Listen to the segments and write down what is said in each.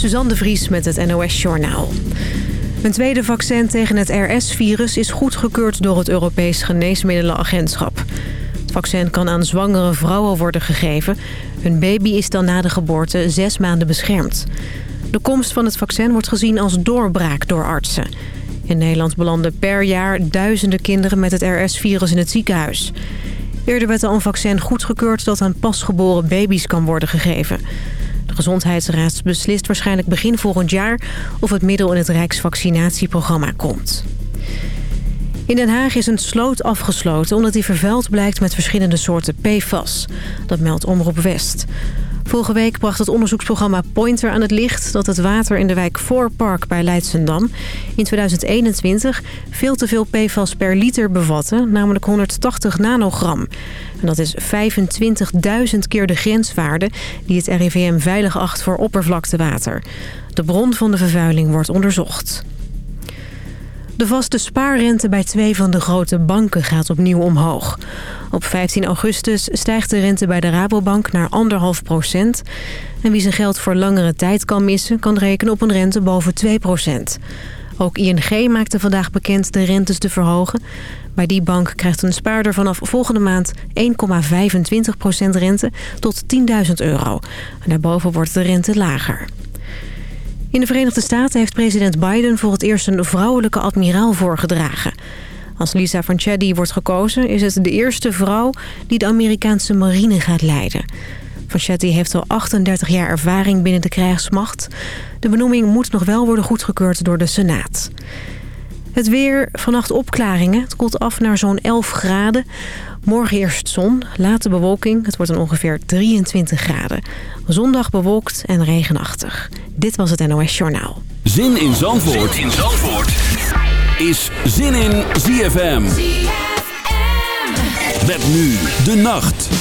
Suzanne de Vries met het NOS Journaal. Een tweede vaccin tegen het RS-virus is goedgekeurd door het Europees Geneesmiddelenagentschap. Het vaccin kan aan zwangere vrouwen worden gegeven. Hun baby is dan na de geboorte zes maanden beschermd. De komst van het vaccin wordt gezien als doorbraak door artsen. In Nederland belanden per jaar duizenden kinderen met het RS-virus in het ziekenhuis. Eerder werd al een vaccin goedgekeurd dat aan pasgeboren baby's kan worden gegeven. Gezondheidsraad beslist waarschijnlijk begin volgend jaar... of het middel in het Rijksvaccinatieprogramma komt. In Den Haag is een sloot afgesloten omdat die vervuild blijkt met verschillende soorten PFAS. Dat meldt Omroep West. Vorige week bracht het onderzoeksprogramma Pointer aan het licht... dat het water in de wijk Voorpark bij Leidsendam in 2021 veel te veel PFAS per liter bevatte, namelijk 180 nanogram. En dat is 25.000 keer de grenswaarde die het RIVM veilig acht voor oppervlaktewater. De bron van de vervuiling wordt onderzocht. De vaste spaarrente bij twee van de grote banken gaat opnieuw omhoog. Op 15 augustus stijgt de rente bij de Rabobank naar 1,5 procent. En wie zijn geld voor langere tijd kan missen... kan rekenen op een rente boven 2 procent. Ook ING maakte vandaag bekend de rentes te verhogen. Bij die bank krijgt een spaarder vanaf volgende maand 1,25% rente tot 10.000 euro. En daarboven wordt de rente lager. In de Verenigde Staten heeft president Biden voor het eerst een vrouwelijke admiraal voorgedragen. Als Lisa Vanchetti wordt gekozen is het de eerste vrouw die de Amerikaanse marine gaat leiden. Vanchetti heeft al 38 jaar ervaring binnen de krijgsmacht. De benoeming moet nog wel worden goedgekeurd door de Senaat. Het weer, vannacht opklaringen. Het koelt af naar zo'n 11 graden. Morgen eerst zon, later bewolking. Het wordt dan ongeveer 23 graden. Zondag bewolkt en regenachtig. Dit was het NOS Journaal. Zin in Zandvoort, zin in Zandvoort. is Zin in ZFM. ZFM. Met nu de nacht.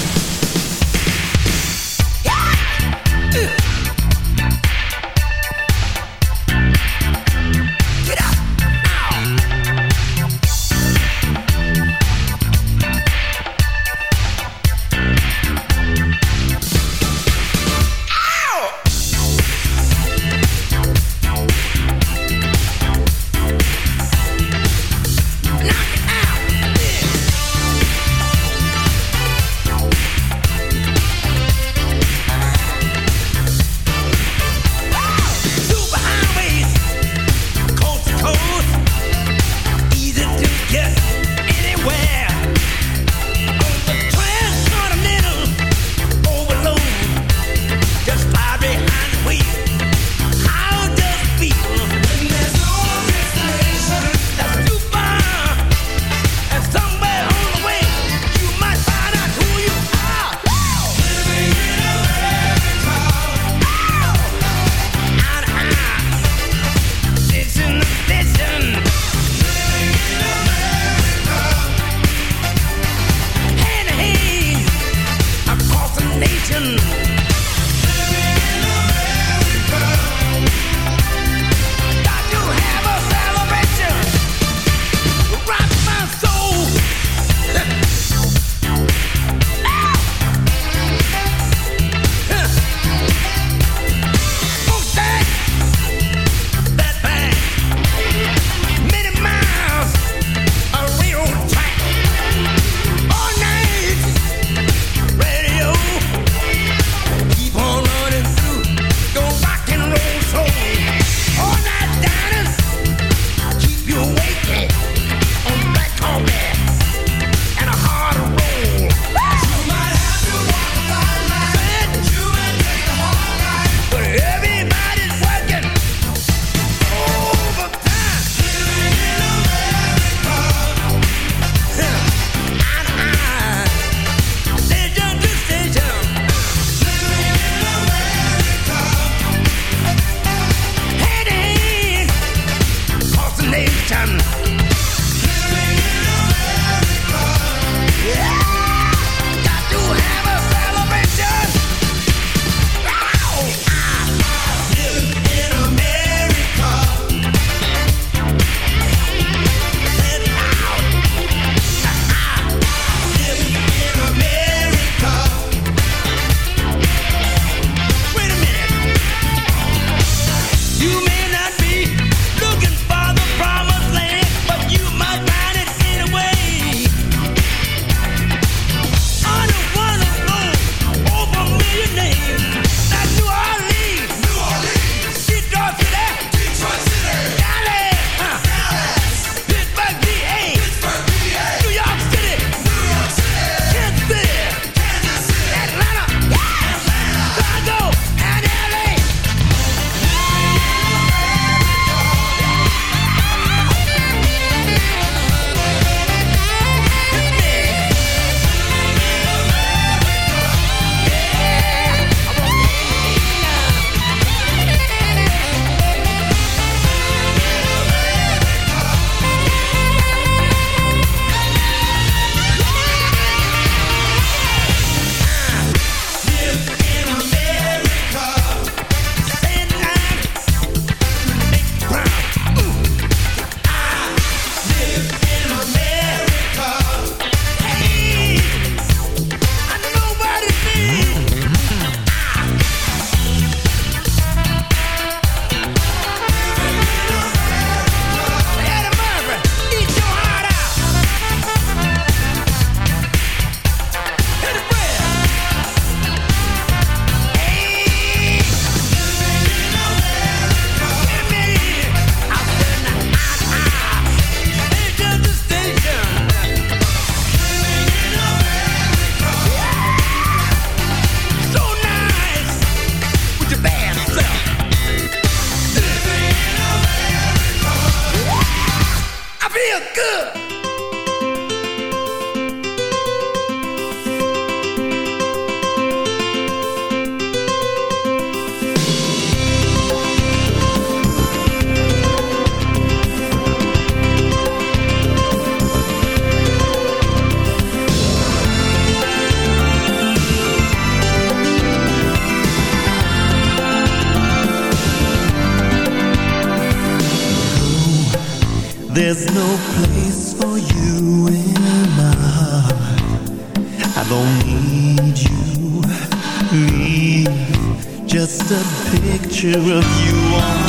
Picture of you on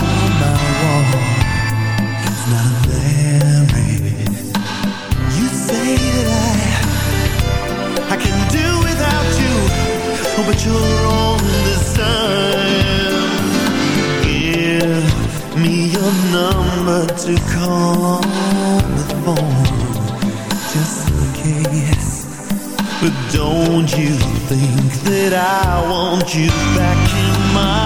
my wall. It's not married You say that I I can do without you. Oh, but you're wrong this time Give me your number to call on the phone. Just in case. But don't you think that I want you back in my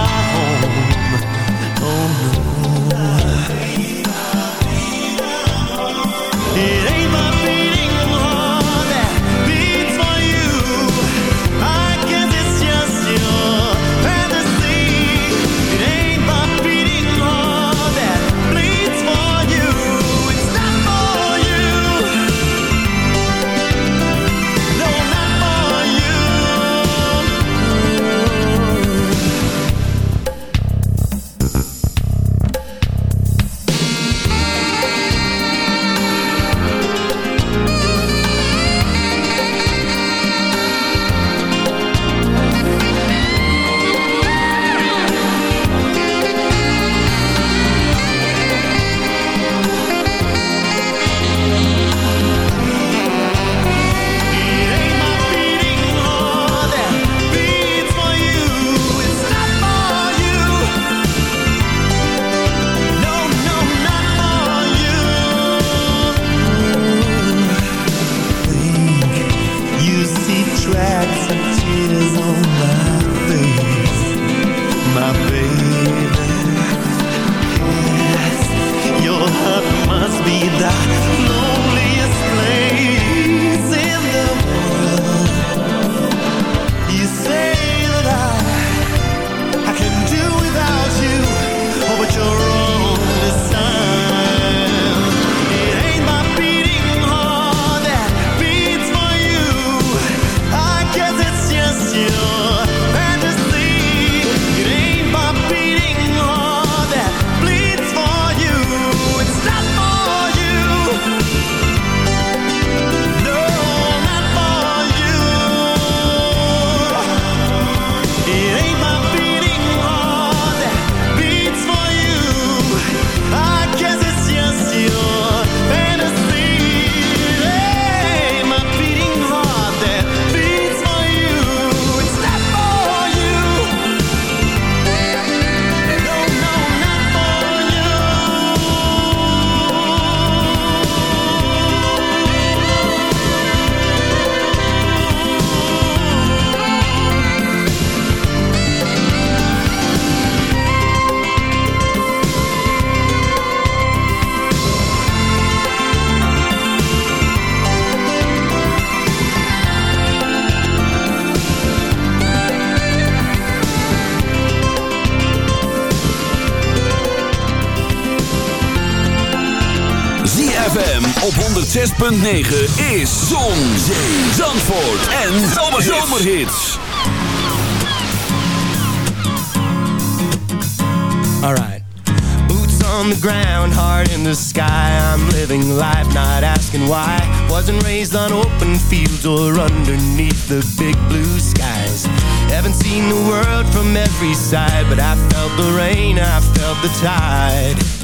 106.9 is Zon, Zandvoort en Zomerhits. Alright. Boots on the ground, heart in the sky. I'm living life, not asking why. Wasn't raised on open fields or underneath the big blue skies. Haven't seen the world from every side, but I felt the rain, I felt the tide.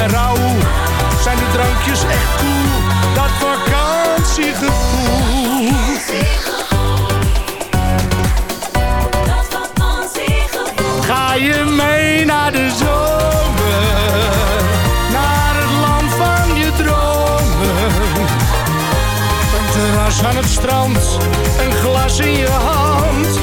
bij Rauw zijn de drankjes echt cool, dat vakantiegevoel. Ga je mee naar de zomer, naar het land van je dromen. Een terras aan het strand, een glas in je hand,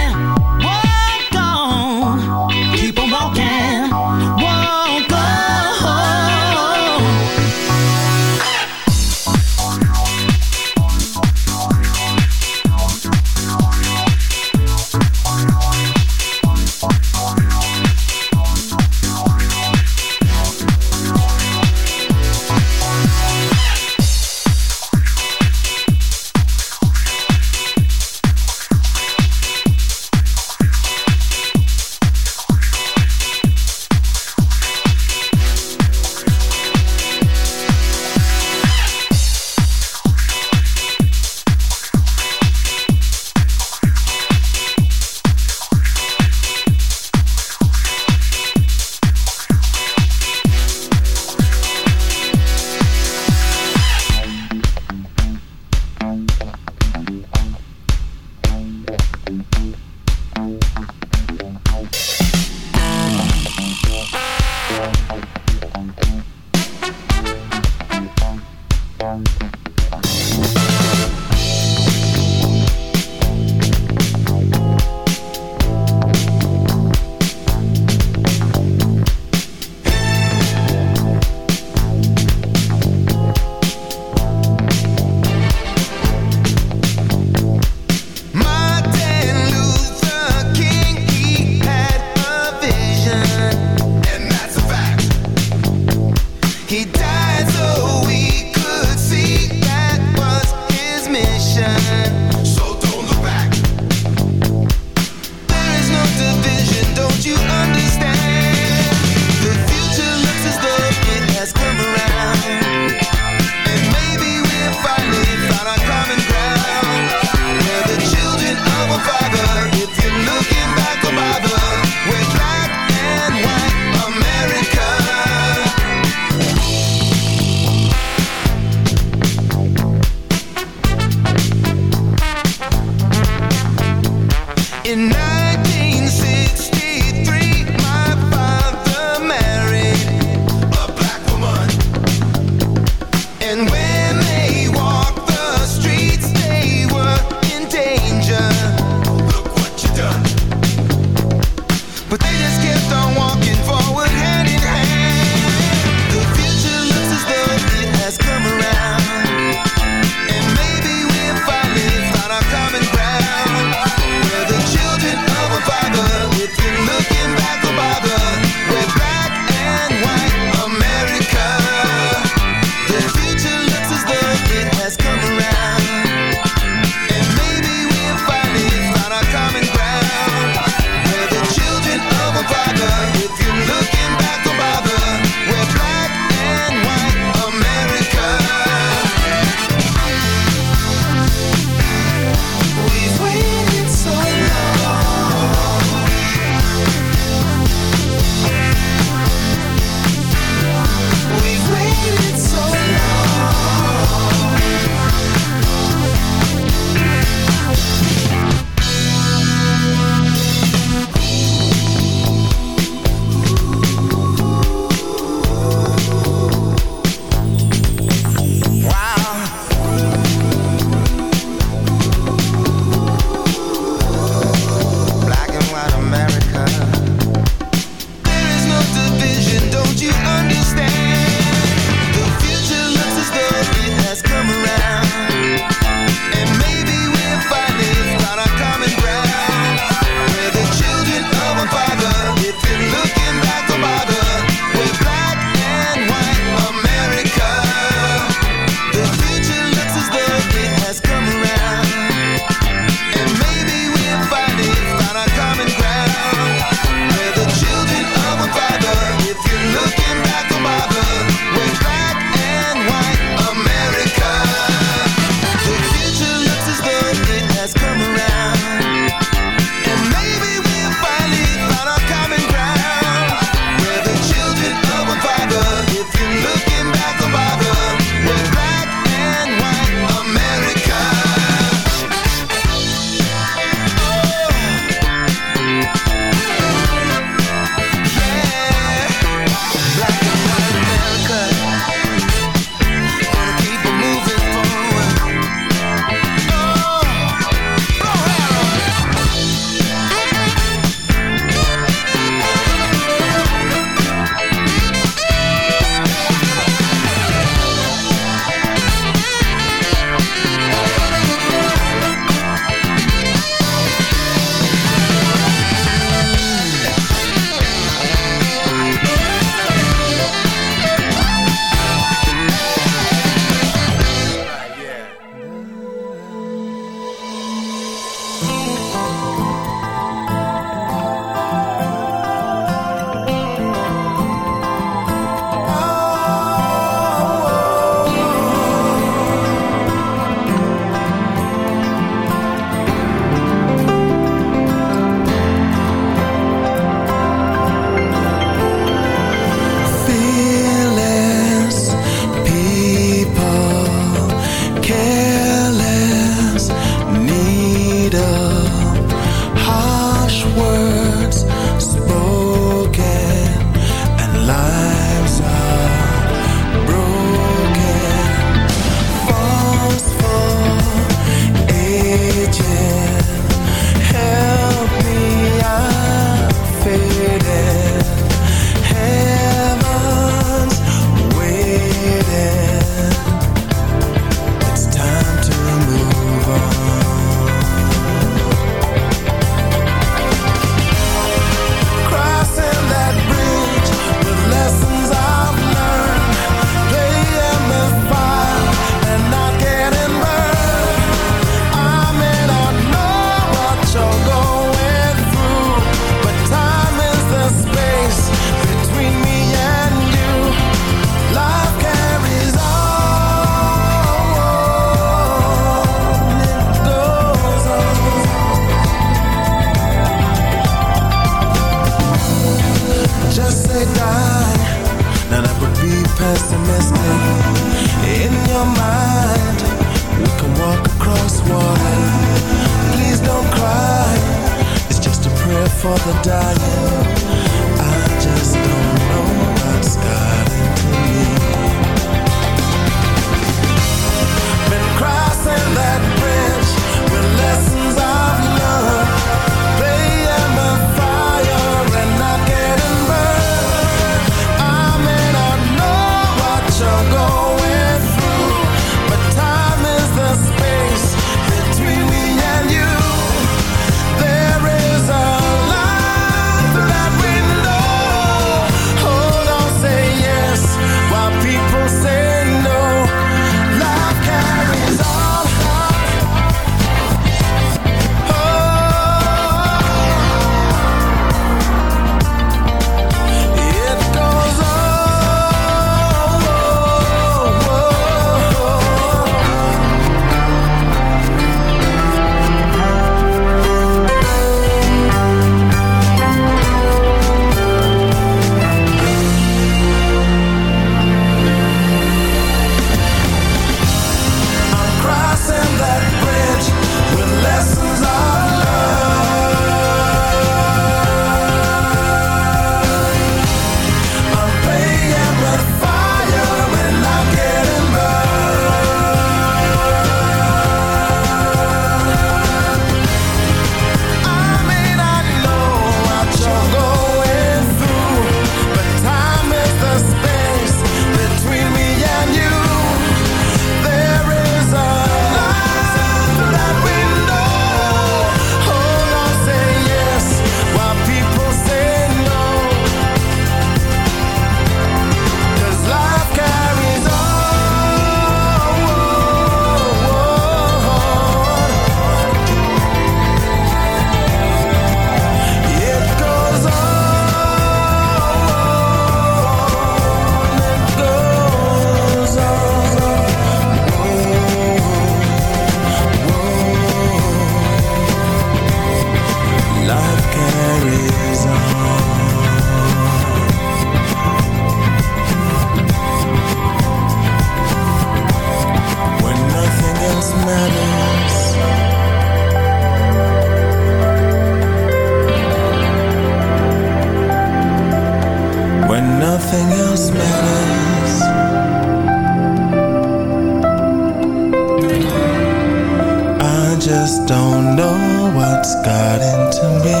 it's into me.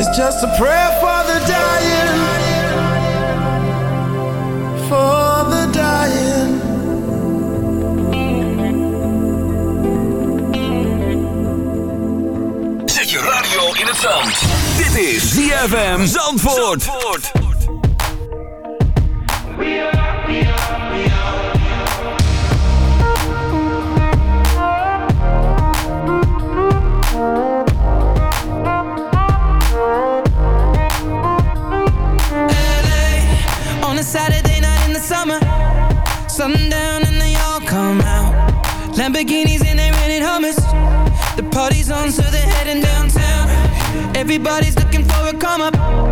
It's just a prayer for the dying, for the dying. Je radio in het zand. Dit is ZFM Zandvoort. Zandvoort. Bikinis and they're renting hummus. The party's on, so they're heading downtown. Everybody's looking for a come up.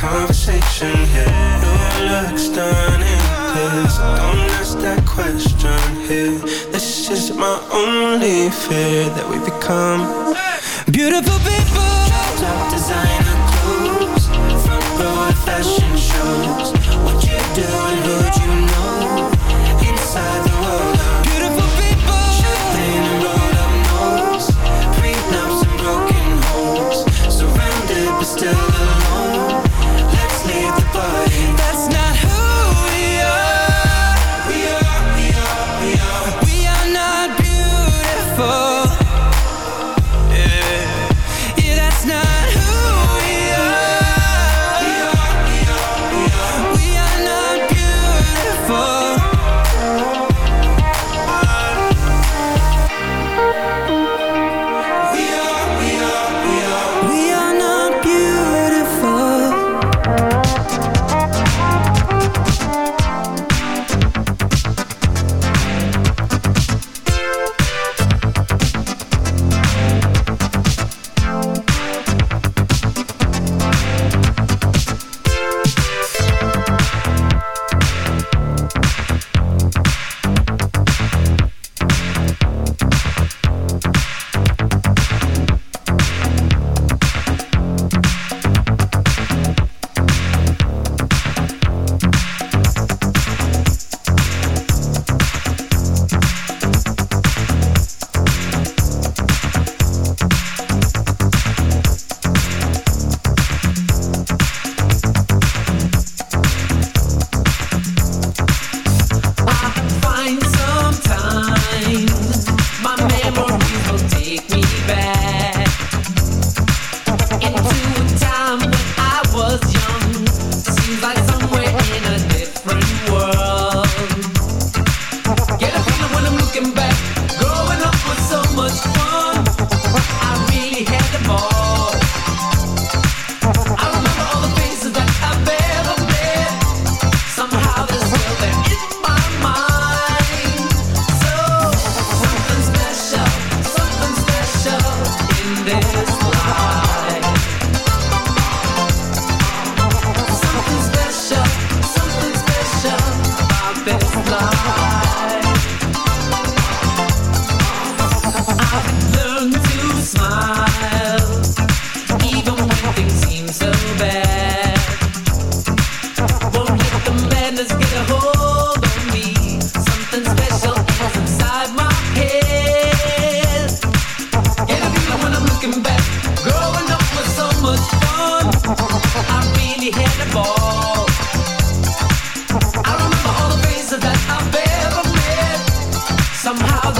conversation here. No looks done in this. Don't ask that question here. This is my only fear that we become beautiful people. Top designer clothes, front row of fashion shows. What you doing? somehow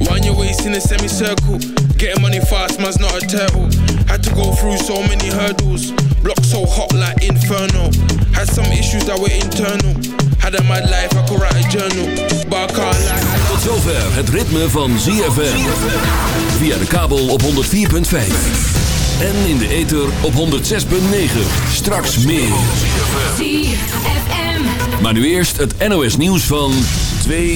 Wind your waist in a semicircle. Getting money fast, man's not a turtle. Had to go through so many hurdles. Block so hot like inferno. Had some issues that were internal. Had a mad life, I could write a journal. But I can't lie. Tot zover het ritme van ZFM. Via de kabel op 104.5. En in de ether op 106.9. Straks meer. ZFM. Maar nu eerst het NOS nieuws van 2